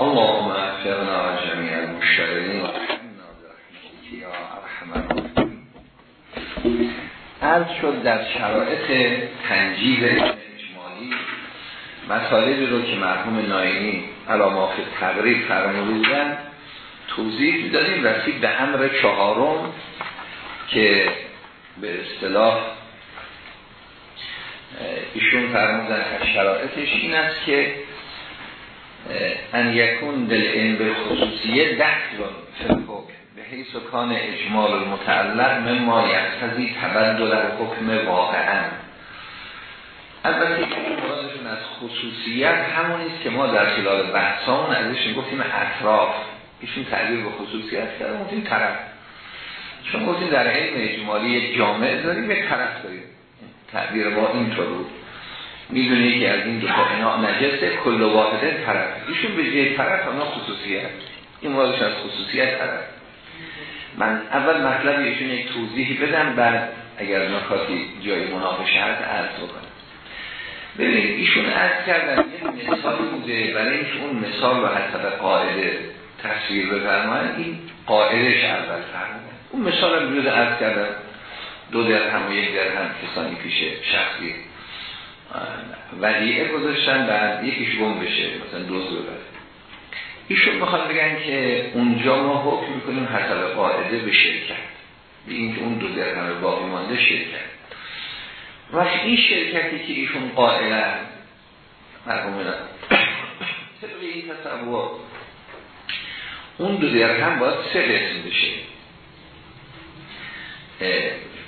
اللهم افقنا جميع المشترین و یا ارحم عرض شد در شرایط تنجیب اجمالی مطالبی رو که مرحوم ناینی علامات تقریب فرموده بودن توضیح می‌دادیم رسید به امر چهارم که به اصطلاح ایشون فرمودن از شرایطش این است که ان یکون دل این به خصوصیه دخل فقه به حیث کان اجمال المتعلق مما یقتضی تبدل حکم واقعا. البته مرادشون از خصوصیت همون است که ما در خلال بحثان ازش گفتیم اطراف. ایشون تعبیر به خصوصیت کرده گفتیم طرف. چون گفتیم در علم اجمالی جامع داریم یک طرف داریم. تعبیر ما اینطور بود. می‌دونی که از این دو اینا نجسه کل واحده طرف. ایشون به جای طرف اما خصوصیت. این مرادش از خصوصیت طرف. من اول مطلب ایشون یک توضیحی بدم بعد اگر نکاتی جای مناقشه هست عرض بکنم. ببینید ایشون عرض کردن یه مثالی بوده برای اینکه اون مثال رو حسب قاعده تصویر بفرمایند این قاعدش اول فرمودن اون مثال هم بیوز عرض کردن دو درهم و یک درهم کسانی پیش شخصی ودیعه گذاشتن بعد یکیش گم بشه مثلا دوز ببره ایشون می‌خواد بگن که اونجا ما حکم می‌کنیم حسب قاعده به شرکت. به اینکه اون دو درهم باقی مانده شرکت. وقت این شرکتی که ایشون قائله مرحوم طبق این تصور اون دو درهم باید سه قسم بشه.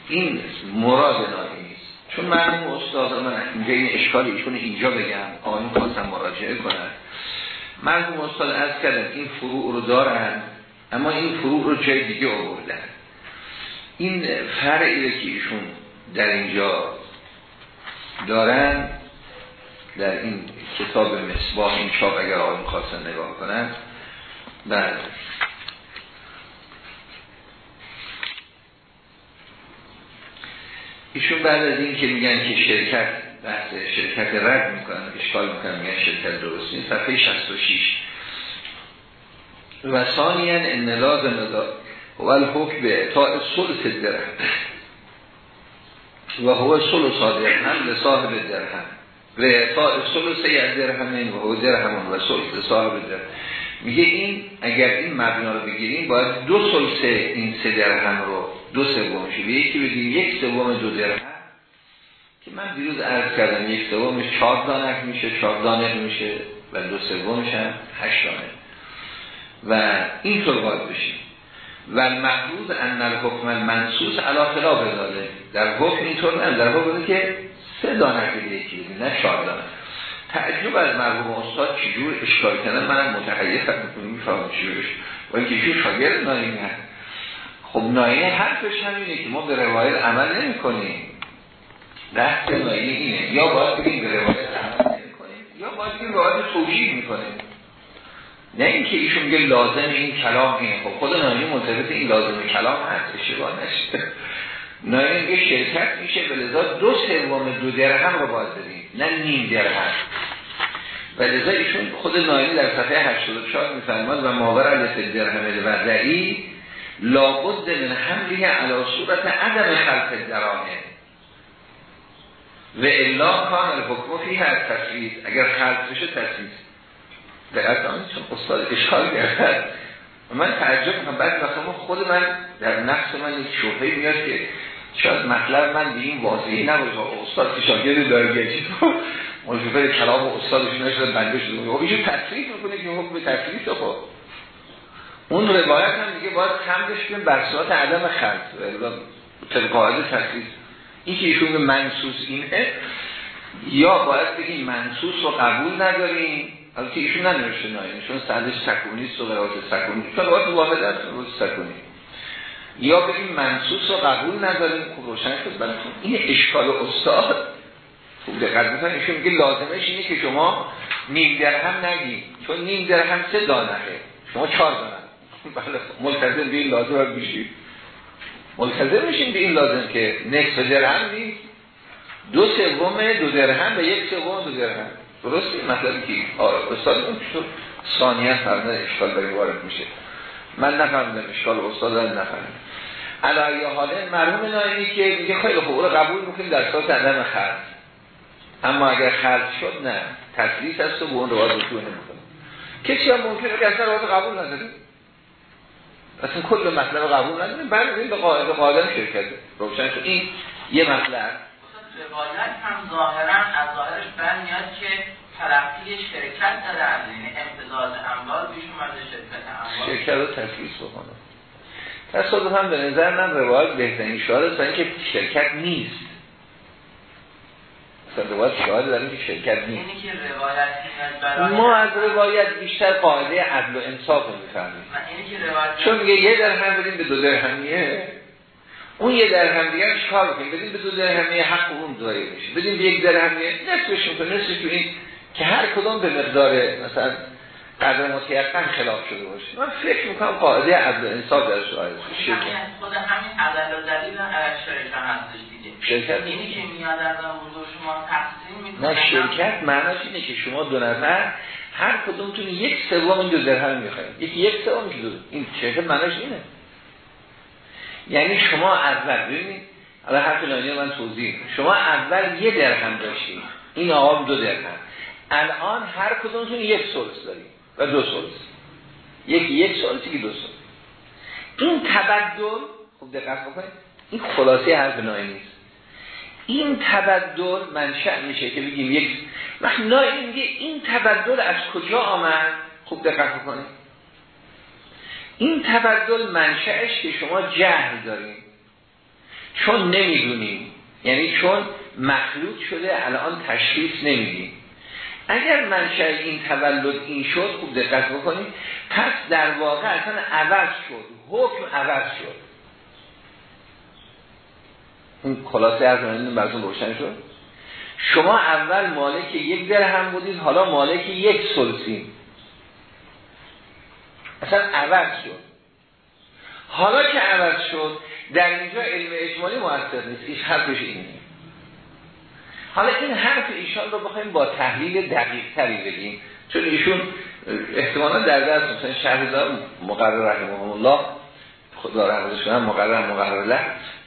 این مراد نایی چون مرحوم استاد من اینجا این اشکال ایشون اینجا بگم آقایون خواستم مراجعه کنن. مرحوم استاد از کردن این فروع رو دارن اما این فروع رو جای دیگه آوردن. این فرعی که ایشون در اینجا دارن در این کتاب مصباح این چاپ اگر آقایون خواستن نگاه کنن. بله ایشون بعد از این که میگن که شرکت بحث شرکت رد می‌کنن اشکال می‌کنن میگن شرکت درست نیست صفحه 66 و ثانیا ان لازم و الحکم به اعطاء ثلث درهم و هو ثلث درهم لصاحب درهم. و اعطاء ثلث یک درهم و هو درهم و ثلث صاحب درهم. میگه این اگر این مبنا رو بگیریم باید دو ثلث این سه درهم رو دو سومش یکی بگیم یک سوم دو درهم که من دیروز عرض کردم یک سومش چهار دانه میشه چهار دانه میشه و دو سومش هم هشت دانه و اینطور باید بشیم. و المحروض ان الحکم المنصوص علا خلاف داده در حکم اینطور نه در حکم که سه دانه که یکی بگیم نه چهار دانه تعجب از مرحوم استاد چجور اشکال کنن منم متحیف می‌کنم میفهم چجورش و اینکه چجور شاگرد ناینی هست خب ناینی حرفش همینه که ما به روایت عمل نمی کنیم بحث ناینی اینه. یا باید بگیم به روایت عمل نمی کنیم یا باید بگیم روایت توجیه می‌کنیم. نه اینکه ایشون میگه لازم این کلام اینه. خب خود ناینی منتبط این لازم کلام هست. اشتباه نشده میگه شرکت میشه به لذا دو سوم دو درهم رو باید بدیم. نه نیم درهم. و لذا ایشون خود ناینی در صفحه 84 میفرماد و ماور علیت درهم وضعی لابد من حمله علی صورت عدم خلق درامه و الا کان الحکم فی هر تصویر اگر خلق بشه تصویر دقیقا چون استاد اشکال گرد من تعجب می‌کنم. بعد وقتا خود من در نفس من یک شبهه میاد که شاید مطلب من به این واضحی نباشه. استاد که شاگرد دارگیتی تو مجبور کلام استادش نشد بنده شده. خب ایشون تصریف می‌کنه که حکم تصریف خب. اون روایت هم دیگه باید حملش کنیم بر صورت عدم خلق طبق قاعده تصریف این که ایشون منصوص اینه یا باید بگیم منصوص رو قبول نداریم. البته ایشون ننوشته نایمشون سندش سکونی است و قرارات سکونی چون قرارات واحد است سکونی. یا بگیم منصوص رو قبول نداریم خوب روشن شد. براتون این اشکال استاد. خوب دقت بکنید ایشون میگه لازمش اینه که شما نیم درهم نگید چون نیم درهم سه دانه شما چهار دانه بله ملتزم به این لازم بشید ملتزم میشین به این لازم که نصف درهم نیست. دو سوم دو درهم و یک سوم دو درهم. درسته؟ مطلبی که استاد ثانیه فرمودن اشکال داری وارد میشه. من نفهمیدم اشکال استاد نفهمیدم علایه حاله مرحوم نایمی که میگه خیلی خوب رو قبول می‌کنیم در اساس عدم خرج. اما اگر خرج شد نه. تکلیف هست و به اون روایت رجوع نمی‌کنه. کسی هم ممکنه که اصلا روایت قبول نداره. اصلا کل مطلب قبول نداره. بعد به قاعده قاعده شرکت. روشن شد. این یه مطلب. روایت هم ظاهرا از ظاهرش برمیاد که تلقی شرکت داره از این امتزاز اموال بیش اومده شرکت اموال شرکت رو تفریص بکنه. تصادف هم به نظر من روایت بهترین شاهد تا اینکه شرکت نیست. مثلا روایت شاهد داریم که شرکت نیست. اینی که روایت ما از روایت بیشتر قاعده عدل و انصاف رو می‌فهمیم. چون میگه یه درهم بدیم به دو درهمیه. اون یه درهم دیگه کار بکنیم بدیم به دو درهمیه حق اون دایی میشه. بدیم به یک درهمیه نصفش می‌کنه نصفش این که هر کدوم به مقدار مثلا قدر متیقن خلاف شده باشه. من فکر می‌کنم قاعده عدل انصاف درش آید خود همین عدل و دلیل شرکت هستش دیگه. شرکت؟ اینی که میاد از شما تقسیم می‌کنه. نه شرکت معناش اینه که شما دو نفر هر کدومتون یک سوم این دو درهم می‌خواید. یکی یک سوم دو. این شرکت معناش اینه. یعنی شما اول ببینید. حالا حرف لانی من توضیح شما اول یه درهم داشتید. این آقا دو درهم. الان هر کدومتون یک سلس دارید و دو سلس یکی یک سلس یکی دو سلس این تبدل خوب دقت بکنید این خلاصه حرف نایی نیست. این تبدل منشأ میشه که بگیم یک وقت نایی میگه این تبدل از کجا آمد؟ خوب دقت بکنید. این تبدل منشأش که شما جهل داریم. چون نمی‌دونیم. یعنی چون مخلوط شده الان تشخیص نمیدیم. اگر منشأ این تولد این شد خوب دقت بکنید. پس در واقع اصلا عوض شد. حکم عوض شد. این خلاصه از من براتون روشن شد. شما اول مالک یک درهم بودید حالا مالک یک سلسین اصلا عوض شد. حالا که عوض شد در اینجا علم اجمالی موثر نیست. ایش حرفش اینه. حالا این حرف ایشان رو بخوایم با تحلیل دقیق تری بگیم. چون ایشون احتمالا در درس مثلا شهردار مقرر رحمه الله خدا رحمه شدن مقرر مقرر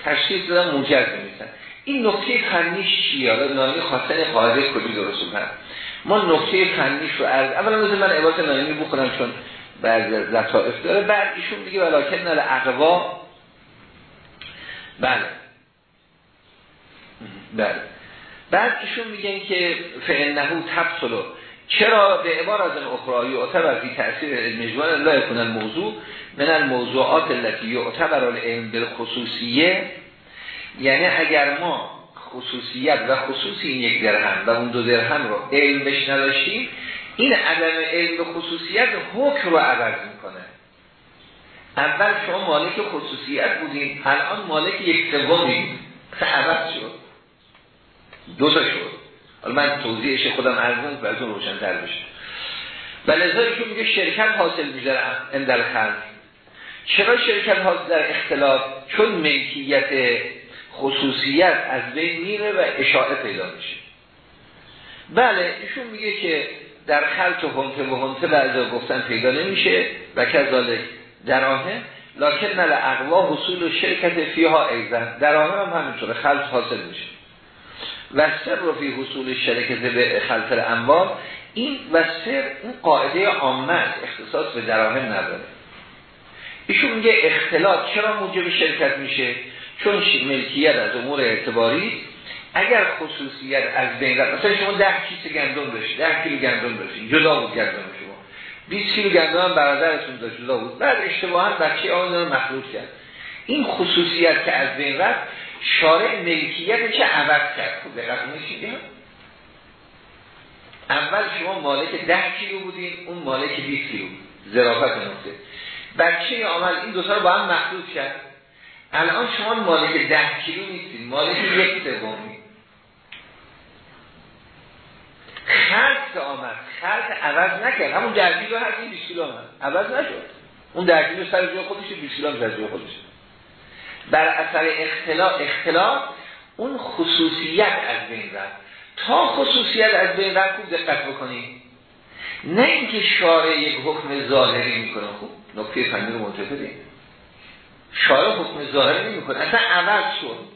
تشکیل دادن موجز میسن این نکته فنیش چیه؟ حالا نامی خواستن قاعده کلی درست کنم ما نکته فنیش رو عرض اولا مثل من عبارت نامی بخونم چون بعضی از لطائف داره. بعد ایشون میگه ولیکن نال اقوا بله. بله. بعد ایشون میگن که فعنهو تبصلو چرا به عبار از اخرایی اعتبر فی تأثیر مجموعه لا یکون الموضوع من الموضوعات التي یعتبر العلم بالخصوصیه. یعنی اگر ما خصوصیت و خصوصی این یک درهم و اون دو درهم رو علم بش نداشتیم این عدم علم به خصوصیت حکم رو عوض می‌کنه. اول شما مالک خصوصیت بودیم الان مالک یک سومی. عوض شد. دو تا شد. حالا من توضیحش خودم کنم براتون روشن‌تر بشه. بلذا که میگه شرکت حاصل میشه اندر خلق. چرا شرکت حاصل در اختلاف؟ چون ملکیت خصوصیت از بین میره و اشاعه پیدا میشه. بله ایشون میگه که در خلط و هنته و هنته بعضا گفتن پیدا نمیشه و کذالک دراهم لکن نل اقوا حصول و شرکت فیها ایزن دراهم هم همینطوره خلط حاصل میشه. و سر رو فی حصول شرکت به خلط الاموال این و سر این قاعده عامه اختصاص به دراهم نداره. ایشون میگه اختلاط چرا موجب شرکت میشه؟ چون ملکیت از امور اعتباری اگر خصوصیت از بین رفت مثلا شما ده کیسه گندم داشتید ده کیلو گندم داشتید جدا بود گندم شما. 20 کیلو گندم هم برادرتون داشت جدا بود. بعد اشتباها بچه آن رو مخلوط کرد. این خصوصیت که از بین رفت شارع ملکیت چه عوض کرد؟ دقیق میشید اول شما مالک ده کیلو بودین اون مالک 20 کیلو. ظرافت نقطه. بچه آمد این دو تا رو با هم مخلوط کرد. الان شما مالک ده کیلو نیستید مالک یک سومی. خرد که آمد خرد عوض نکرد. همون درگیر رو هر 20 کیلو آمد عوض نشد. اون درگیر سر جای خودش 20 کیلو سر جای خودش بر اثر اختلاف اختلاف اون خصوصیت از بین رفت. تا خصوصیت از بین رفت خوب دقت بکنید نه اینکه شارع یک حکم ظاهری می‌کنه. خوب نکته فنی رو منتفدیم شارع حکم ظاهری نمی‌کنه. اصلا عوض شد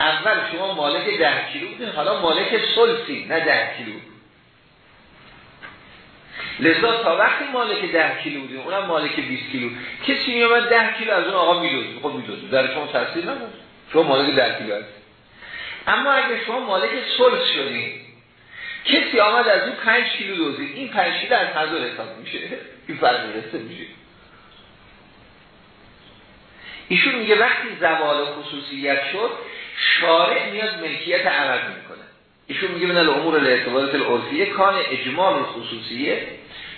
اول شما مالک ده کیلو بودین. حالا مالک سلسی نه ده کیلو. لذا تا وقتی مالک ده کیلو بودیم اونم مالک 20 کیلو. کسی میومد ده کیلو از اون آقا میدوز خب میدوز در شما تاثیر نداره شما مالک ده کیلو هست اما اگه شما مالک سلس شدین کسی آمد از اون 5 کیلو دوزید این 5 کیلو از حضور حساب میشه. این فرق میشه. ایشون میگه وقتی زوال خصوصیت شد شارع میاد ملکیت عوض می‌کنه. ایشون میگه من الامور الاعتبارات العرفیه کان اجمال خصوصیه.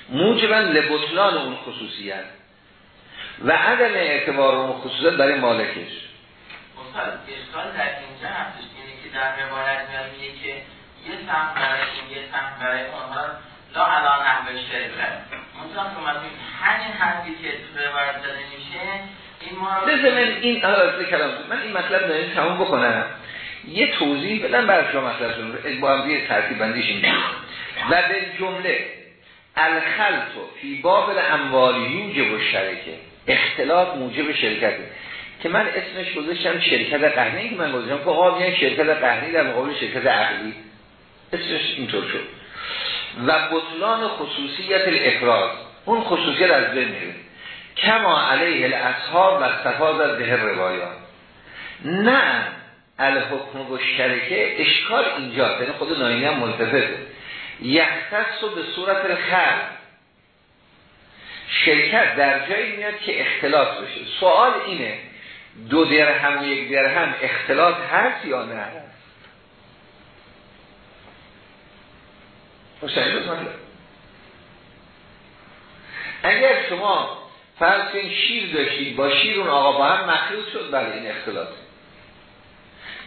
موجبا لبطلان اون خصوصیت. و عدم اعتبار اون خصوصیت برای مالکش. استاد اشکال در اینجا هستش. اینه که در روایت میگه که یه سهم برای این یه سهم برای اونها لا علا نحو شرکت. منطقه که همین حرفی که تو روایت داده میشه بذار من این کلام من این مطلب داریم تمام بکنم. یه توضیح بدم برای شما مطلب رو. با هم یه ترتیب بندیش اینجا. و به جمله الخلط فی باب الاموال یوجب و شرکه اختلاط موجب شرکته. که من اسمش گذاشتم شرکت قهری که من گذاشتم. که آقا میگن شرکت قهری در مقابل شرکت عقلی. اسمش اینطور شد. و بطلان خصوصیت الافراد اون خصوصیت از بین میره. کما علیه الاصحاب و استفاد از به روایات. نه الحکم و شرکه اشکال اینجا یعنی خود ناینی هم ملتفته. یختص به صورت الخل شرکت در جایی میاد که اختلاط بشه. سوال اینه دو درهم و یک درهم اختلاط هست یا نه؟ اگر شما فرض این شیر داشتید با شیر اون آقا با هم مخلوط شد بله این اختلاط.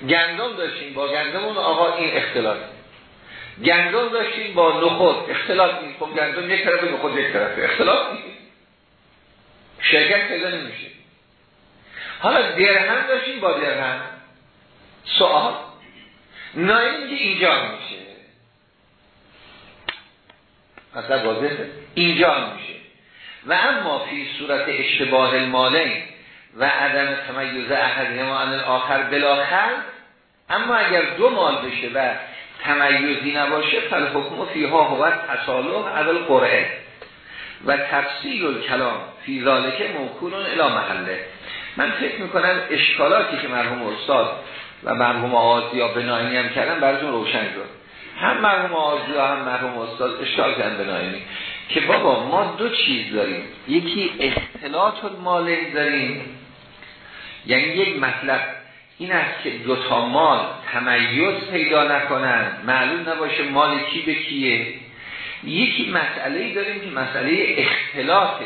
گندم داشتیم با گندم اون آقا این اختلاط. گندم داشتیم با نخود. اختلاط نیست. خب گندم یک طرف نخود یک طرف اختلاط نیست. شرکت پیدا نمیشه. حالا درهم داشتیم با درهم. سوال. نایی که اینجا میشه. مثلا واضحه. اینجا میشه. و اما فی صورت اشتباه المالین و عدم تمیز احدهما عن الاخر بالاخر اما اگر دو مال بشه و تمیزی نباشه فالحکم فیها هو تصالح اول قرعه و تفصیل کلام فی ذالک موکول الی محله. من فکر می‌کنم اشکالاتی که مرحوم استاد و مرحوم آزیا بناینی هم کردن براتون روشن شد. هم مرحوم آزیا هم مرحوم استاد اشکال کردن بناینی. که بابا ما دو چیز داریم. یکی اختلاط المال داریم. یعنی یک مطلب. این است که دوتا مال تمیز پیدا نکنن معلوم نباشه مال کی به کیه. یکی مسئله داریم که مسئله اختلاطه.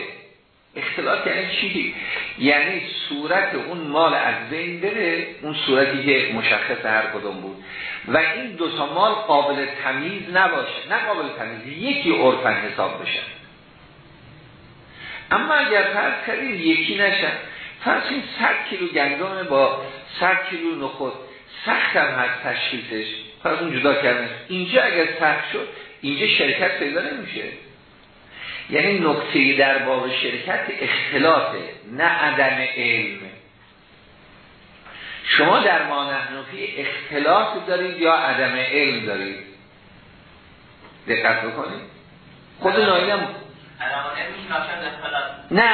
اختلاط یعنی چی؟ یعنی صورت اون مال از بین بره اون صورتی که مشخص هر کدوم بود. و این دوتا مال قابل تمیز نباشه. نه قابل تمیز یکی عرفن حساب بشه. اما اگر فرض کردیم یکی نشن فرض این 100 کیلو گندم با 100 کیلو نخود سخت هم هست تشخیصش. فرض اون جدا کردن. اینجا اگر سخت شد اینجا شرکت پیدا نمیشه. یعنی نکته در باب شرکت اختلاطه نه عدم علم. شما در ما نحنفی اختلاط دارید یا عدم علم دارید؟ دقت بکنید. خود نایدم نه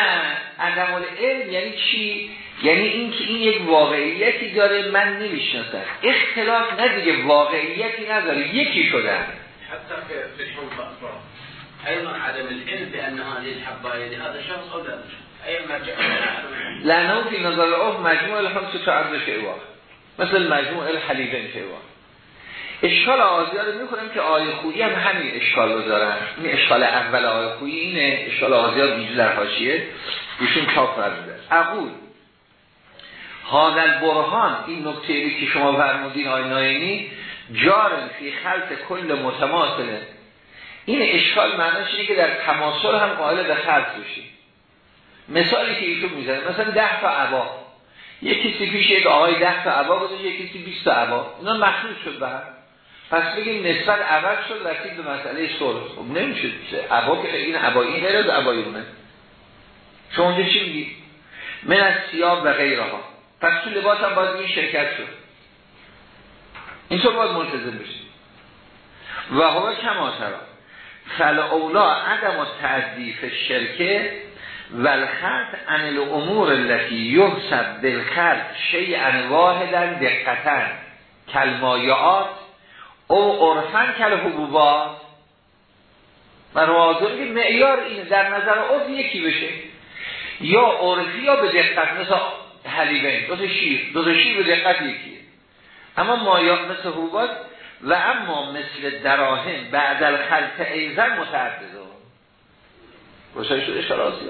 عدم علم یعنی چی؟ یعنی این که این یک واقعیتی داره من نمی‌شناسم. اختلاف نه دیگه واقعیتی نداره یکی شدن حتی ايضا عدم العلم بان هذه الحبايه لهذا الشخص او لا؟ اي مرجع في نظر العرف مجموع الخمس تعرض شيء واحد. مثل مجموع الحلیبین شيء واحد. اشکال آزیا رو می‌کنم که آیه خویی هم همین اشکال دارن. این اشکال اول آیه خویی اینه اشکال آزیا بیجو در حاشیه. ایشون چاپ فرموده. اقول هادل برهان این نکته که شما فرمودین آیه ناینی جارن فی خلط کل متماثله این اشکال معناش اینه که در تماثل هم قائل به خلط بشی. مثالی که ایشون می‌زنه مثلا ده تا عبا. یک کسی پیش یک آقای ده تا عبا بوده یک کسی 20 تا عبا. اینا مخلوط شد به هم. پس بگیم نسبت عوض شد رسید به مسئله صلح. خب نمیشه عبا که این عبایی غیر از عبایونه شما اونجا چی میگی؟ من از سیاب و غیره ها پس تو لباس هم باید این شرکت شد. اینطور باید ملتزم بشید و هوا کما ترا فل اولا عدم و تعدیف شرکه و الخط عن الامور التي یحسب بالخط شیئا واحدا دقتا. کلمایات او عرفن کل حبوبات و روازون که معیار اینه در نظر عرف یکی بشه. یا عرفی یا به دقت مثل حلیبین دو شیر دو شیر به دقت یکیه. اما مایات مثل حبوبات و اما مثل دراهم بعد الخلط ایزن متعدده. روشای شده شراسی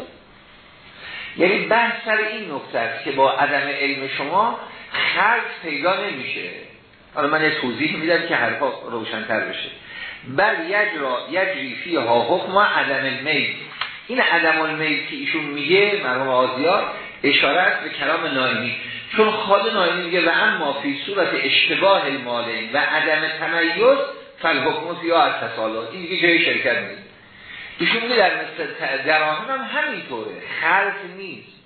یعنی بحث سر این نکته است که با عدم علم شما خلط پیدا نمیشه. حالا من توضیح میدم که حرفا روشنتر بشه. بل یجرا یجری فی ها حکم عدم المیل این عدم المیل که ایشون میگه مرحوم آزیار اشارت به کلام نایمی چون خال نایمی میگه و اما فی صورت اشتباه الماله و عدم تمیز فل حکم فی از تسالات این دیگه جای شرکت نیست. ایشون میگه در مثل دراهم هم همینطوره. خلط نیست.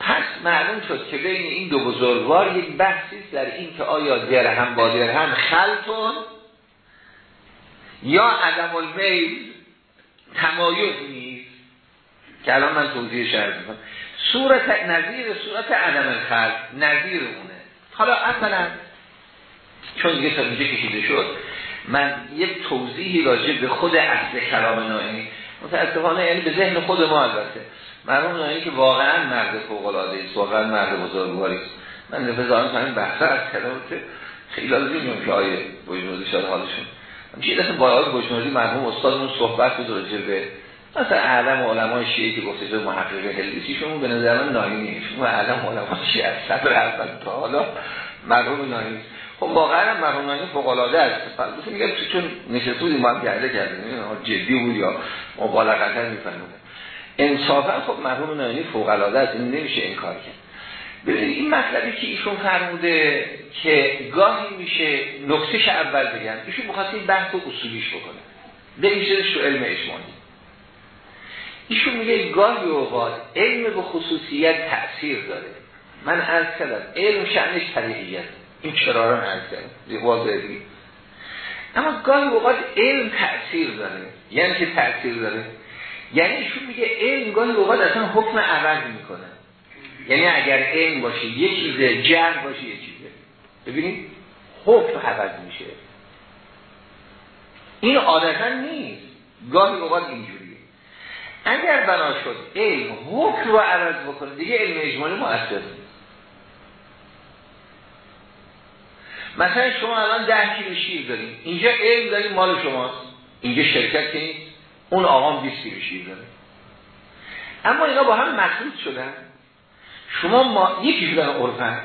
پس معلوم شد که بین این دو بزرگوار یک بحثی در این که آیا درهم با درهم خلطون یا عدم المیل تمایز نیست؟ که الان من توضیح شرط می‌کنم. صورت نظیر صورت عدم الخلط نظیر اونه. حالا اصلا چون دیگه تا اینجا کشیده شد من یک توضیحی راجع به خود اصل کلام نائمی متاسفانه یعنی به ذهن خود ما البته. مرحوم نایی که واقعا مرد فوق العاده است واقعا مرد بزرگواری است. من نفذان همین بحث از کلام که خیلی لازم میگم که آیه بوجنوردی شد حالشون میشه دست با آیه بوجنوردی مرحوم استادمون صحبت بود راجع به مثلا اعلم علمای شیعه که گفته به محقق هلیسیشون به نظر من نایی نیست. و اعلم علمای شیعه از صدر اول تا حالا مرحوم نایی خب واقعا مرحوم نایی فوق العاده است مثلا میگم چون نشسته بودیم با هم کردیم. جدی بود یا مبالغتا می‌فهمید انصافا خب مرحوم نایینی فوق العاده است این نمیشه این کار کرد. ببینید این مطلبی که ایشون فرموده که گاهی میشه نکتهش اول بگن ایشون می‌خواست این بحث رو اصولیش بکنه. بریشتش تو علم اجمالی. ایشون میگه گاهی اوقات علم به خصوصیت تأثیر داره. من عرض کردم علم شأنش طریقیت این چرا رو عرض کردم؟ اما گاهی اوقات علم تأثیر داره. یعنی که تأثیر داره؟ یعنی ایشون میگه؟ علم گاهی اوقات اصلا حکم عوض می‌کنه. یعنی اگر علم باشه یه چیزه جر باشه یه چیزه. ببینید حکم عوض میشه. این عادتا نیست. گاهی اوقات اینجوریه. اگر بنا شد علم حکم رو عوض بکنه دیگه علم اجمالی مؤثر نیست. مثلا شما الان ده کیلو شیر داریم اینجا علم داریم مال شماست. اینجا شرکت که اون آقام 20 کیلو شیر داره. اما اینا با هم مخلوط شدن. شما ما یکی شدن عرفن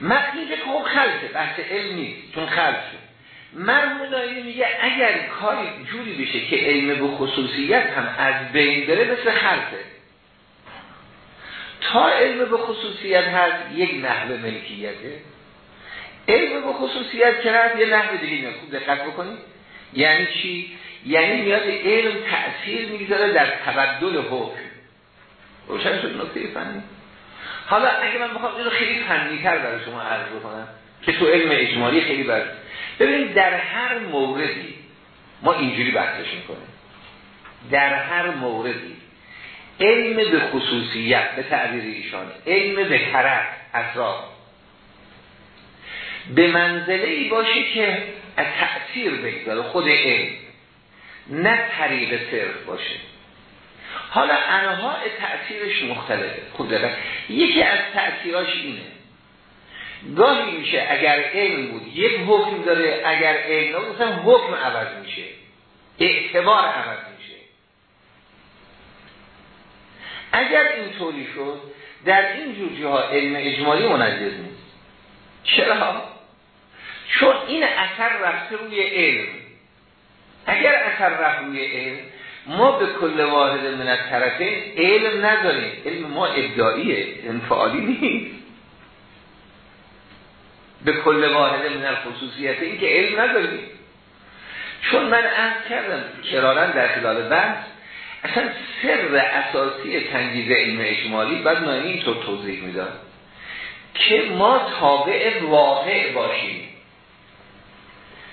متنی که خب خلطه بحث علم نیست چون خلط شد. مرمون میگه اگر کاری جوری بشه که علم به خصوصیت هم از بین بره مثل خلطه. تا علم به خصوصیت هست یک نحوه ملکیته. علم به خصوصیت که هست یه نحوه دیگه خوب دقت بکنید. یعنی چی؟ یعنی میاد علم تأثیر می‌گذاره در تبدل حکم. روشن شد نکته فنی؟ حالا اگه من بخوام اینو خیلی فنی تر برای شما عرض بکنم که تو علم اجمالی خیلی بر ببینید در هر موردی ما اینجوری بحثش می‌کنیم. در هر موردی علم به خصوصیت به تعبیر ایشان علم به طرف اطراف. به منزله ای باشه که از تأثیر بگذاره خود علم. نه طریق صرف باشه. حالا انواع تأثیرش مختلفه. خود داره یکی از تأثیراش اینه. گاهی میشه اگر علم بود یک حکم داره اگر علم نبود حکم عوض میشه. اعتبار عوض میشه. اگر اینطوری شد در این جور ها علم اجمالی منجز نیست. چرا؟ چون این اثر رفته روی علم. اگر اثر رفت روی علم ما به کل واحد من طرفین علم نداریم. علم ما ابداعیه انفعالی نیست. به کل واحد من الخصوصیت این که علم نداریم. چون من عرض کردم کرارن در خلال بحث اصلا سر اساسی تنگیز علم اجمالی بعد من اینطور توضیح می‌داد که ما تابع واقع باشیم.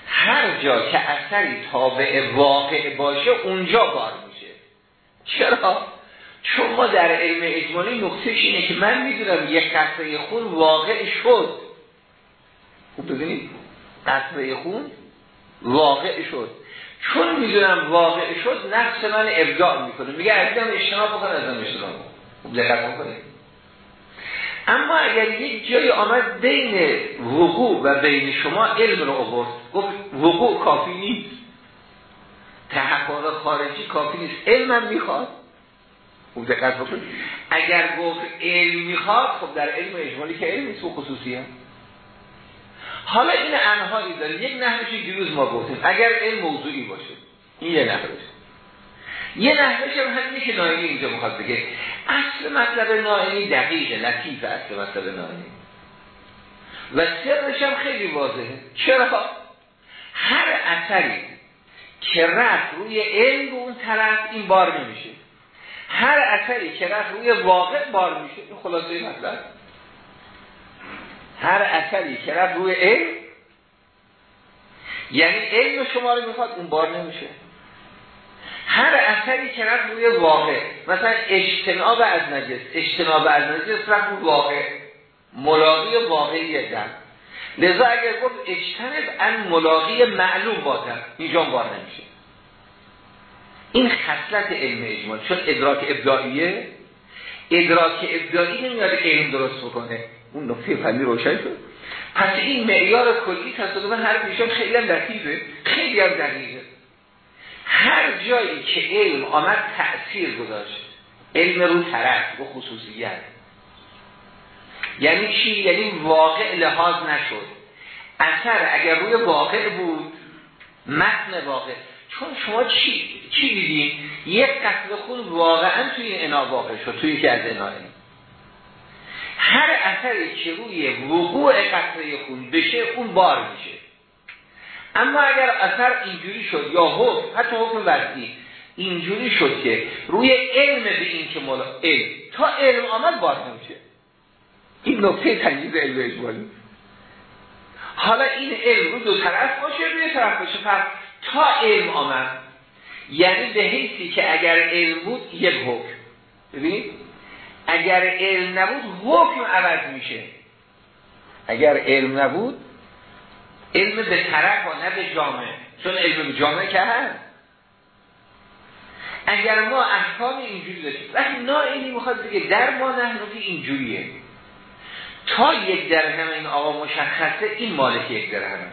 هر جا که اثری تابع واقع باشه اونجا بار میشه. چرا؟ چون ما در علم اجمالی نقطهش اینه که من می‌دونم یک قطره خون واقع شد. خوب ببینید قطره خون واقع شد. چون می‌دونم واقع شد نفس من ابداع می‌کنه. میگه عزیزم اجتناب بکن از من اجتناب خوب دقت اما اگر یک جایی آمد بین وقوع و بین شما علم رو آورد گفت وقوع کافی نیست. تحقق خارجی کافی نیست. علمم می‌خواد. خوب دقت بکنید. اگر گفت علم می‌خواد خب در علم اجمالی که علم نیست و خصوصی هم. حالا این انهایی داره. یک نحوش دیروز ما گفتیم. اگر علم موضوعی باشه این یه نحوش یه نحوش هم همینه که نایمی اینجا می‌خواد بگه. اصل مطلب نایمی دقیقه لطیف اصل مطلب نایمی و سرش هم خیلی واضحه. چرا؟ هر اثری که رفت روی علم به اون طرف این بار نمیشه. هر اثری که رفت روی واقع بار میشه. این خلاصه مطلب. هر اثری که رفت روی علم یعنی علم شما رو می‌خواد اون بار نمیشه. هر اثری که رفت روی واقع. مثلا اجتناب از نجس. اجتناب از نجس رفت روی واقع. ملاقی واقعی دم. لذا اگر گفت اجتنب ان ملاقی معلوم بادن اینجا بار نمیشه. این خصلت علم اجمال. چون ادراک ابداعیه. ادراک ابداعی نمیاد علم درست بکنه. اون نقطه فنی روشن شد. پس این معیار کلی تصادف هر پیشم خیلی لطیفه. خیلی هم دقیقه. هر جایی که علم آمد تأثیر گذاشت. علم رو طرف و خصوصیت. یعنی چی؟ یعنی واقع لحاظ نشد. اثر اگر روی واقع بود متن واقع. چون شما چی, چی دیدین؟ یک قتل خون واقعا توی این انا واقع شد توی که از اناه هر اثری که روی وقوع قطره خون بشه اون بار میشه. اما اگر اثر اینجوری شد یا حکم حتی حکم وضعی اینجوری شد که روی علم به این که ملا علم تا علم آمد بار نمیشه. این نکته تنجیز علم اجمالی. حالا این علم رو دو طرف باشه روی طرف باشه. پس تا علم آمد یعنی به حیثی که اگر علم بود یک حکم. ببینید؟ اگر علم نبود حکم عوض میشه. اگر علم نبود علم به طرف و نه به جامعه. چون علم به جامعه که هست. اگر ما احکام اینجوری داشتیم وقتی نائینی می‌خواد بگه در ما نحنفی اینجوریه. تا یک درهم این آقا مشخصه این مالک یک درهمه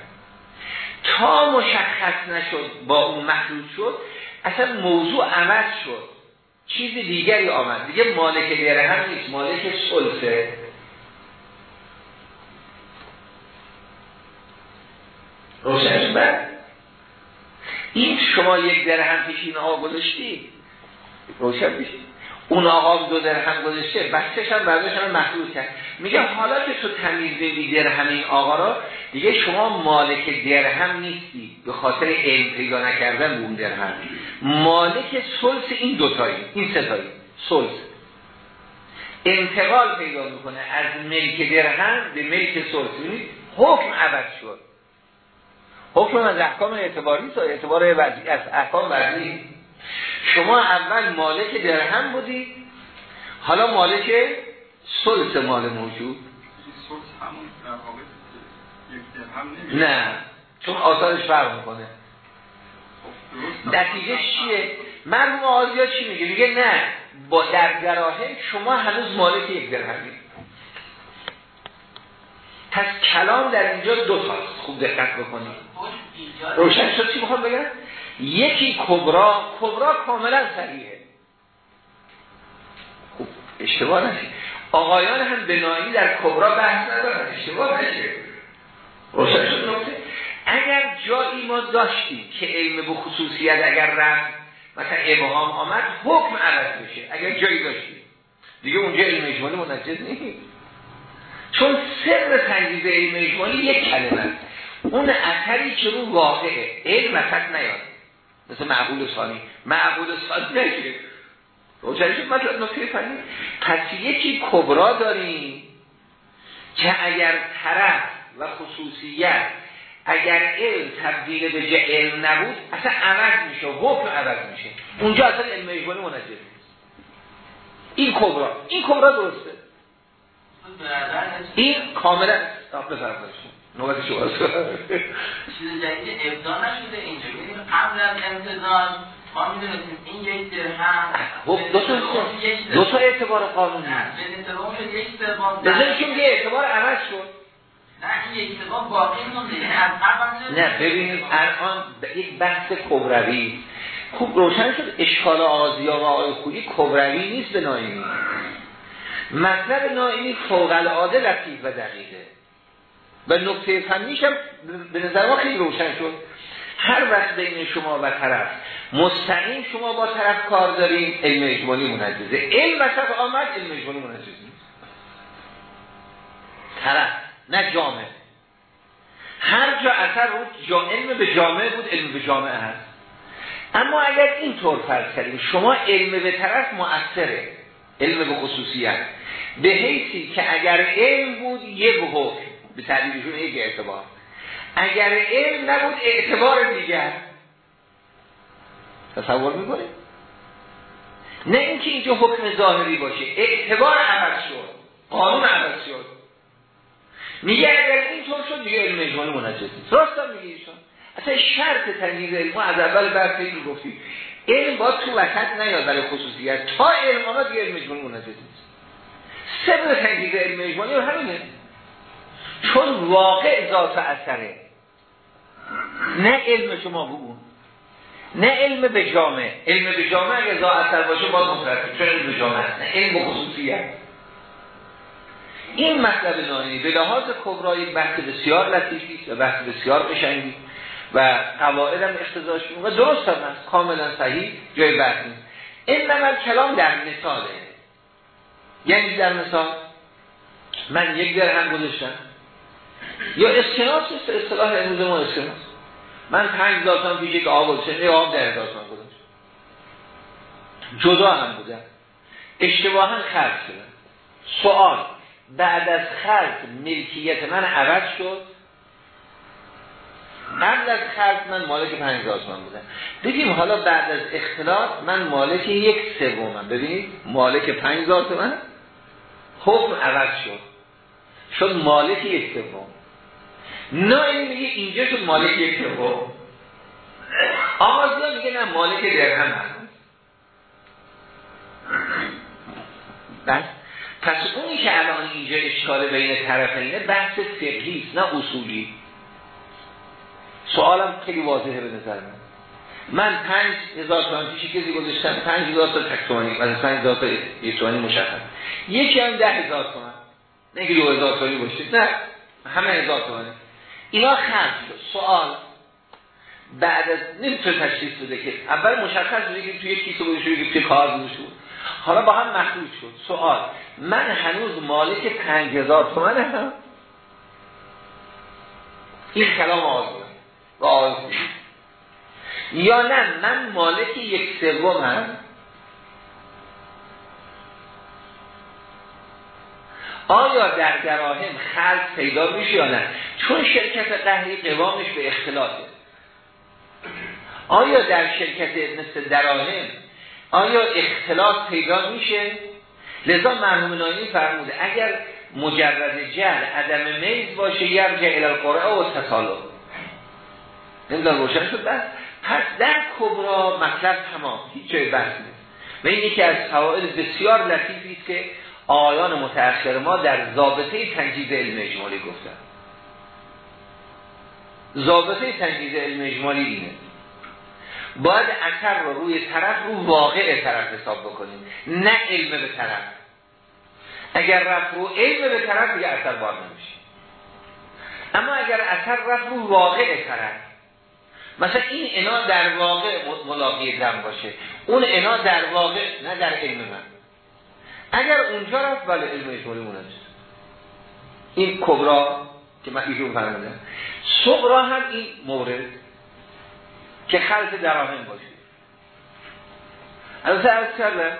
تا مشخص نشد با اون محدود شد اصلا موضوع عوض شد. چیز دیگری آمد. دیگه مالک درهم نیست. مالک سلسه روشنش بعد این شما یک درهم پیش این آقا گذاشتی روشن میشه اون آقا دو درهم گذاشته بچهش هم برداشت هم محدود کرد. میگه حالا که تو تمیز بدی درهم این آقا را دیگه شما مالک درهم نیستی. به خاطر علم پیدا نکردن اون درهم. مالک سلس این دوتایی این ستایی. سلس. انتقال پیدا می‌کنه از ملک درهم به ملک سلس. حکم عوض شد. حکم از احکام اعتباری تا اعتبار وضعی از احکام وضعی. شما اول مالک درهم بودی. حالا مالک سلس مال موجود. نه چون آثارش فرق می‌کنه. نتیجه چیه؟ مرموم آزیا چی میگه؟ میگه نه با در شما هنوز مالک یک درهمی. پس کلام در اینجا دو تاست خوب دقت بکنید روشن شد چی بخوام بگم؟ یکی کبرا کبرا کاملا صحیحه. خوب اشتباه نشید آقایان هم بنایی در کبرا بحث ندارن اشتباه نشه. روشن شد نکته؟ اگر جایی ما داشتیم که علم به خصوصیت اگر رفت مثلا ابهام آمد حکم عوض بشه. اگر جایی داشتیم. دیگه اونجا علم اجمالی منجز نیست. چون سر تنجیز علم اجمالی یک کلمه است. اون اثری که رو واقعه. علم وسط نیاد. مثل معقول ثانی. معقول ثانی نگیره. روشن شد؟ مطلب نکته فنی. پس یکی کبرا داریم که اگر طرف و خصوصیت اگر علم تبدیل به علم نبود اصلا عوض میشه. حکم عوض میشه. اونجا اصلا علم اجباری منجز نیست. این کبرا. این کبرا درسته. این کاملا بفرمایید نوبت شما. چیز جدید ابدا نشده اینجا. قبل از امتداد ما می‌دونستیم این یک درهم خب دو تا دو تا اعتبار قانونی. بذاری که میگه اعتبار عوض شد. نه این یک باقی مونده. یعنی نه ببینید الان یک بحث کبروی. خوب روشن شد. اشکال آزیا و آقای خویی کبروی نیست به نایمی مطلب نایمی فوق العاده لطیف و دقیقه. و نکته فنیش هم به نظر ما خیلی روشن شد. هر وقت بین شما و طرف مستقیم شما با طرف کار داریم علم اجمالی منجزه. علم وسط آمد علم اجمالی منجز نیست طرف نه جامعه. هر جا اثر جا علم به جامعه بود علم به جامعه هست. اما اگر این طور فرض کردیم شما علم به طرف مؤثره علم به خصوصیت. به حیثی که اگر علم بود یک حکم به تعبیرشون یک اعتبار. اگر علم نبود اعتبار دیگر. تصور می‌کنه نه اینکه اینجا حکم ظاهری باشه. اعتبار عوض شد. قانون عوض شد. میگه اگر اینطور شد دیگه علم اجمالی منجز نیست راست میگه ایشون اصلا شرط تنجیز علم از اول این گفتیم علم با تو وسط نیاد برای خصوصیت. تا علم آمد دیگه علم اجمالی سبب تنجیز علم اجمالی همینه. چون واقع ذات اثره. نه علم شما بگون نه علم به جامعه. علم به جامعه اگه ذات اثر باشه باز مترسیم چون علم به جامعه نه علم به خصوصیت این مطلب نانی. به لحاظ کبرا یک بحث بسیار لطیفی و بحث بسیار قشنگی و قواعد هم اختزاش و درست هم است کاملا صحیح. جای بحث نیست. این نمال کلام در مثاله. یعنی در مثال من یک درهم گذاشتم. یا اسکناس است اصطلاح امروز ما اسکناس من پنج هزار پیش یک آب گذاشتم یک آب در هزار گذاشتم. جدا هم بودم اشتباها خرج شدم سوال بعد از خرج ملکیت من عوض شد؟ قبل از خرج من مالک 5000 تومان بودم بگیم حالا بعد از اختلاط من مالک یک سومم. ببینید مالک 5000 تومان حکم عوض شد. شد مالک یک سوم. نه این میگه اینجا شد مالک یک سوم. آمازون میگه نه مالک درهم هست بس. پس اونی که الان اینجا اشکال بین طرفینه بحث فقهی نه اصولی. سوالم خیلی واضحه به نظر من. من پنج هزار تومن کسی گذاشتم پنج هزار تک تومانی از پنج هزار تا یک تومانی مشخص. یکی هم ده هزار تومن. نه که دو هزار تومانی باشه نه همه هزار تومانی اینا خرج شد. سوال. بعد از نمی‌تونه تشخیص بده که اول مشخص بوده که توی یک کیسه بوده شده که توی کار بوده حالا با هم مخلوط شد. سوال. من هنوز مالک پنج هزار هم؟ این کلام آزمون و یا نه من مالک یک سوم هم. آیا در دراهم خلق پیدا میشه یا نه؟ چون شرکت قهری قوامش به اختلافه. آیا در شرکت مثل دراهم آیا اختلاط پیدا میشه؟ لذا مرحوم نایمی فرموده اگر مجرد جل عدم میز باشه یرجع الالقرعه و تسالو نمی‌دونم روشن شد بس؟ پس در کبرا مطلب تمام هیچ جای بحث نیست. و این یکی از فواید بسیار لطیفی است که آیان متأخر ما در ضابطه تنجیز علم اجمالی گفتن. ضابطه تنجیز علم اجمالی اینه. باید اثر رو روی طرف رو واقع طرف حساب بکنیم نه علم به طرف. اگر رفت رو علم به طرف دیگه اثر بار نمیشه. اما اگر اثر رفت رو واقع طرف مثلا این انا در واقع ملاقی دم باشه. اون انا در واقع نه در علم من. اگر اونجا رفت بله علم اجمالی مونست این کبرا که من ایشون فرمودم. صغرا هم این مورد که خلط دراهم باشه. البته از کردم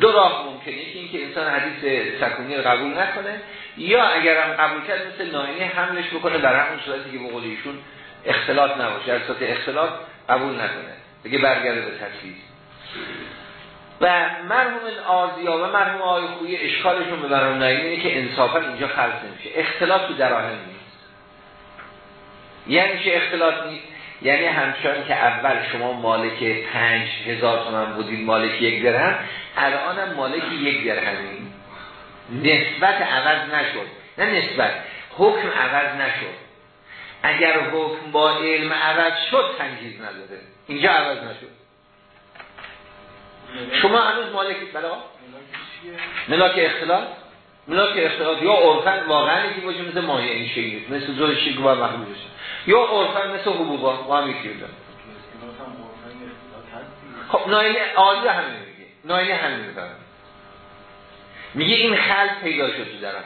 دو راه ممکنه یکی اینکه انسان حدیث سکونی رو قبول نکنه یا اگرم قبول کرد مثل ناینی حملش بکنه در همون صورتی که به قول ایشون اختلاط نباشه. صورت اختلاط قبول نکنه. بگه برگرده به تفسیر و مرحوم آزیا و مرحوم آقای خویی اشکالشون به مرحوم اینه که انصافا اینجا خلص نمیشه. اختلاط تو دراهم نیست. یعنی چه اختلاط نیست؟ یعنی همچنان که اول شما مالک پنج هزار تومن بودید مالک یک درهم. الانم مالک یک درهمی نسبت عوض نشد. نه نسبت. حکم عوض نشد. اگر حکم با علم عوض شد تنجیز نداره. اینجا عوض نشد. شما هنوز مالکی بلا ملاک اختلاط. ملاک اختلاط. یا عرفن واقعا یکی باشه مثل ماهی این شیعی مثل زور باید محمود بشه یا عرفن مثل حبوبا. با هم یکی بودن. خب ناینه آلی همین میگه. ناینه همین میگه میگه این خلق پیدا شد تو درم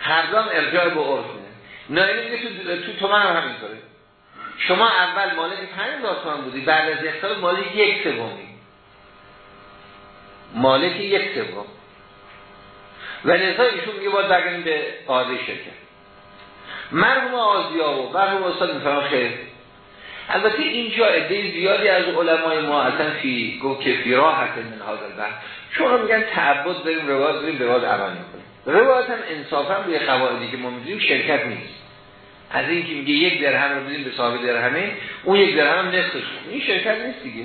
هر ارجاع به عرفه میگه تو, تو, تو من هم همینطوره شما اول مالک پنج هزار بودی بعد از اختلاف مالک یک سومی. مالک یک سوم. و لذا ایشون میگه باید برگردیم به قاضی شرکت. مرحوم آزیا و مرحوم استاد میفرما خیر البته اینجا عده زیادی از علمای ما اصلا فی گفت که فی راحت من حاضر بحث چون میگن تعبد بریم روایت بریم به عمل می‌کنیم. روایت هم انصافا به قواعدی که ما می‌دونیم شرکت نیست. از این که میگه یک درهم رو بدیم به صاحب درهمه اون یک درهم هم نصفش این شرکت نیست دیگه.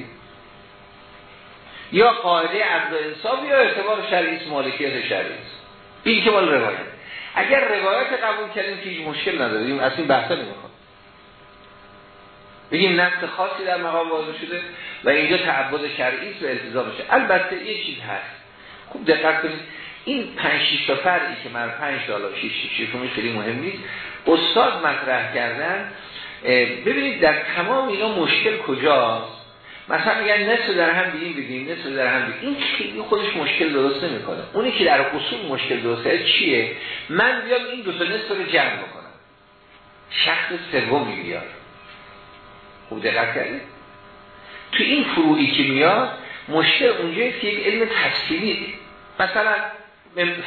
یا قاعده عدل انصاف یا اعتبار شرعی مالکیت شرعی این که مال روایت. اگر روایت قبول کردیم که هیچ مشکل نداریم این بحثا نمی‌خواد. بگیم نفس خاصی در مقام واضح شده و اینجا تعبد شرعی و التزام بشه البته یه چیز هست. خوب دقت کنید. این 5 6 تا فرعی که من 5 تا 6 6 خیلی مهم نیست. استاد مطرح کردن ببینید در تمام اینا مشکل کجاست؟ مثلا میگن نصف در هم بگیم بگیم نصف در هم بگیم این خیلی خودش مشکل درست نمی‌کنه. اونی که در اصول مشکل درست چیه؟ من بیام این دو تا نصف رو جمع بکنم. شخص سومی بیار خوب دقت کردید؟ تو این فروعی که میاد مشکل اونجایی که یک علم تفصیلی مثلا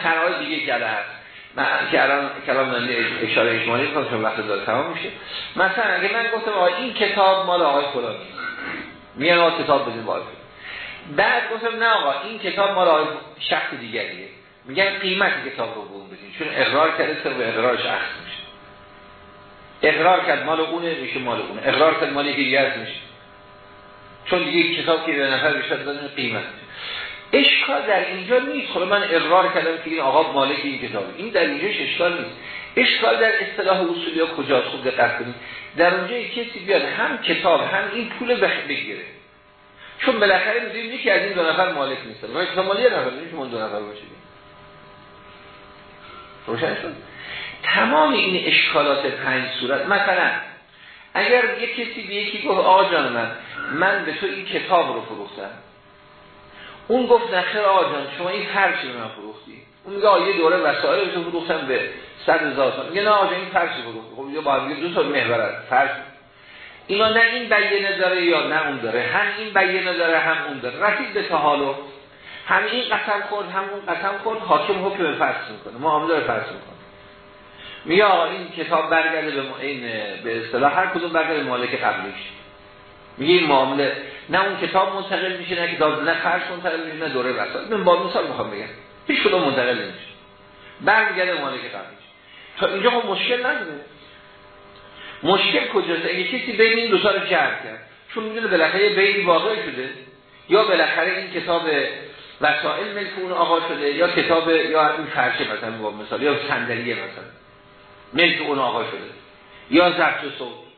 فرای دیگه کرده هست. من که الان کلام نالی اشاره اجمالی کنم چون وقت داره تمام میشه. مثلا اگه من گفتم آقا این کتاب مال آقای فلانی میان آقا کتاب بدین باید بعد گفتم نه آقا این کتاب مال آقای شخص دیگریه. میگن قیمت کتاب رو بون بدین چون اقرار کرده سر به اقرار شخص میشه. اقرار کرد مال اونه میشه مال اونه. اقرار کرد مال یکی دیگه میشه. چون دیگه کتاب که به نفر بیشتر دادن قیمت. اشکال در اینجا نیست. خب من اقرار کردم که این آقا مالک این کتاب. این در اینجاش اشکال نیست. اشکال در اصطلاح اصولی ها کجاست؟ خوب دقت کنید. در اونجا کسی بیاد هم کتاب هم این پول بگیره. چون بالاخره می‌دونیم یکی از این دو نفر مالک نیست ما کتاب مالی نفر نیست من دو نفر باشه روشن شد؟ تمام این اشکالات پنج صورت. مثلا اگر یک کسی به یکی گفت آقا جان من من به تو این کتاب رو فروختم. اون گفت نخیر آقا جان شما این فرشی به من فروختی اون میگه یه دوره وسایل رو فروختم به 100 هزار تومان. میگه نه آقا این فرشی فروختی خب یه با دو تا محور فرش. اینا نه این بیانه داره یا نه اون داره. هم این بیانه داره هم اون داره. رسید به تحالو هم این قسم خورد هم اون قسم خورد. حاکم حکم فرض می‌کنه. معامله داره فرض می‌کنه میگه آقا این کتاب برگرده به این به اصطلاح هر کدوم برگرده مالک قبلیش. میگه این معامله نه اون کتاب منتقل میشه نه کتاب نه فرش منتقل میشه نه دوره وسایل من با مثال می‌خوام بگم. هیچ کدوم منتقل نمیشه. برمیگرده مالک قبلیش تا اینجا خب مشکل نداره. مشکل کجاست؟ اگه کسی بین این دو رو جمع کرد چون می‌دونه بالاخره بین واقع شده یا بالاخره این کتاب وسائل ملک اون آقا شده یا کتاب یا این فرشه مثلا با مثال یا صندلیه مثلا ملک اون آقا شده یا ضبط صوت.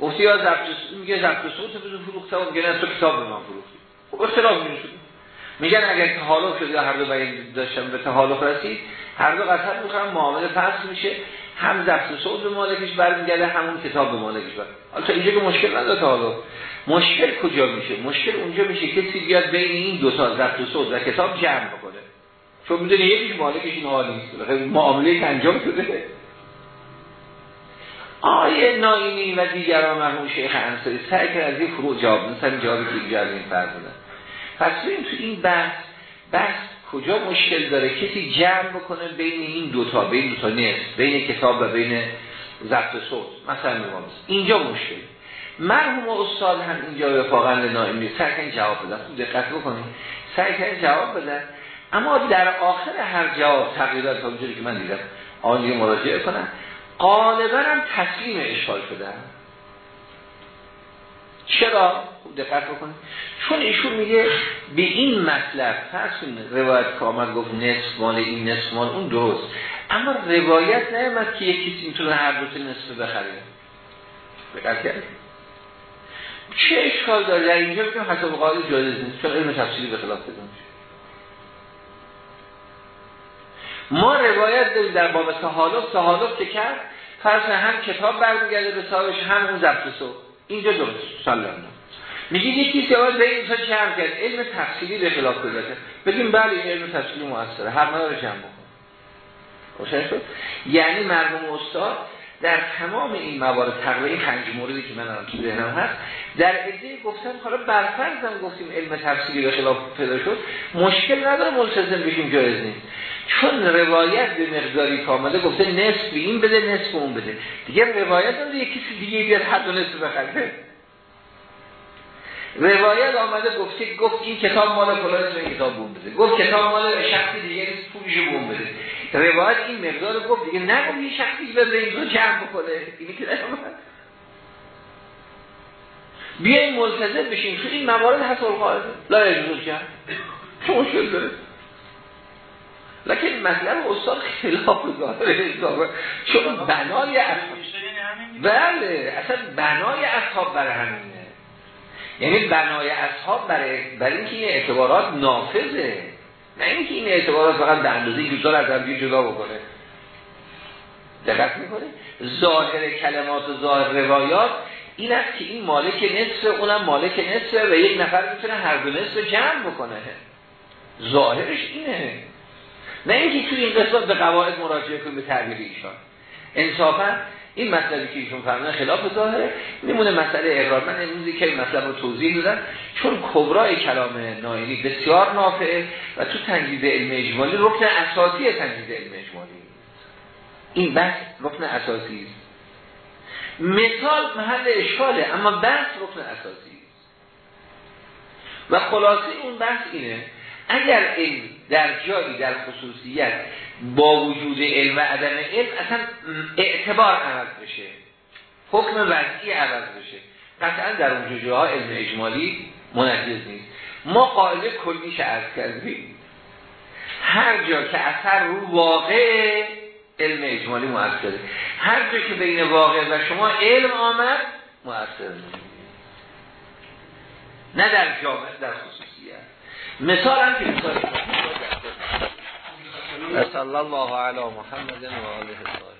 گفتی یا ضبط میگه ضبط صوت بزن فروخته و میگه تو کتاب به من فروختی. خب اختلاف میشه میگن اگر تحالف شد یا هر دو بیان داشتن به تحالف رسید هر دو قسم می‌خوام معامله فصل میشه. هم ضبط صوت به مالکش برمیگرده همون کتاب به مالکش بر حالا اینجا که مشکل نداره تحالف مشکل کجا میشه؟ مشکل اونجا میشه کسی بیاد بین این دو تا ضبط صوت و کتاب جمع بکنه. چون می‌دونه یکیش مالکش این حال نیست معامله انجام شده. آیه ناینی و دیگران مرحوم شیخ انصاری سعی کرد از این فروع جواب مثلا جوابی که اینجا این فرق پس تو این بحث بحث کجا مشکل داره؟ کسی جمع بکنه بین این دوتا بین دوتا نیست بین کتاب و بین ضبط صوت. مثلا میگم اینجا مشکل. مرحوم استاد هم اینجا وفاقا نائمی سعی کن جواب بدن. خوب دقت بکنید سعی کن جواب بدن. اما در آخر هر جواب تقریبا تا که من دیدم آن مراجعه کنن. غالبا هم تسلیم اشکال شدن چرا؟ دقت بکنید. چون ایشون میگه به این مطلب فرض روایت که آمد گفت نصف مال این نصف مال اون درست. اما روایت نیامد که یکی می‌تونه هر دو تا نصف بخره. دقت کرد چه اشکال داره؟ در اینجا بگیم حساب قاعده جایز نیست چون علم تفصیلی به خلاف بدون. ما روایت داریم در باب تحالف تحالف که کرد؟ فرض هم کتاب برمیگرده به صاحبش هم اون ضبط سو اینجا درست سلام میگید یکی سوال به این چه هم کرد؟ علم تفصیلی به خلاف گذاشته بگیم بله این علم تفصیلی موثره. هر رو جمع بکن شد؟ یعنی مرحوم استاد در تمام این موارد تقریبا پنج موردی که من الان تو ذهنم هست در عده گفتم حالا برفرضم گفتیم علم تفسیری به خلاف پیدا شد. مشکل نداره ملتزم بشیم جایز نیست. چون روایت به مقداری کامله گفته نصف این بده نصف اون بده. دیگه روایت هم یکی کسی دیگه بیاد حد و نصف بخره. روایت آمده گفته گفت این کتاب مال فلان این کتاب بون بده. گفت کتاب مال شخصی دیگه پولش بون بده. روایت این مقدار گفت دیگه نگم یه شخصی بده این رو جمع بکنه. اینی که بیاین ملتزم بشین. تو این موارد هست القاعده لا یجوز کرد چه مشکل داره لکن مطلب استاد خلاف ظاهر چون بنای اصحاب بله اصلا بنای اصحاب برای همینه. یعنی بنای اصحاب برای, برای اینکه این اعتبارات نافذه. نه اینکه این اعتبارات فقط به اندازه دوستان از هم جدا بکنه. دقت می‌کنه ظاهر کلمات و ظاهر روایات این است که این مالک نصف اونم مالک نصف و یک نفر می‌تونه هر دو نصف جمع بکنه. ظاهرش اینه. نه اینکه توی این قسمت به قواعد مراجعه کنیم به تعبیر ایشان. انصافا این مسئله که ایشون فرمودن خلاف ظاهره میمونه مسئله اقرار. من امروزی که این مسئله رو توضیح دادم. چون کبرای کلام نایلی بسیار نافعه و تو تنجید علم اجمالی رکن اساسی تنجید علم اجمالی. این بحث رکن اساسی است. مثال محل اشکاله اما بحث رکن اساسی است. و خلاصه اون بحث اینه اگر علم در جایی در خصوصیت با وجود علم و عدم علم اصلا اعتبار عوض بشه. حکم وضعی عوض بشه. قطعا در اون جاها علم اجمالی منجز نیست. ما قاعده کلیش عرض کردیم. هر جا که اثر رو واقع علم اجمالی مؤثره هر جا که بین واقع و شما علم آمد مؤثر نه در جامعه در خصوصیت. مثال هم که مثال صلی الله علی محمد و آله.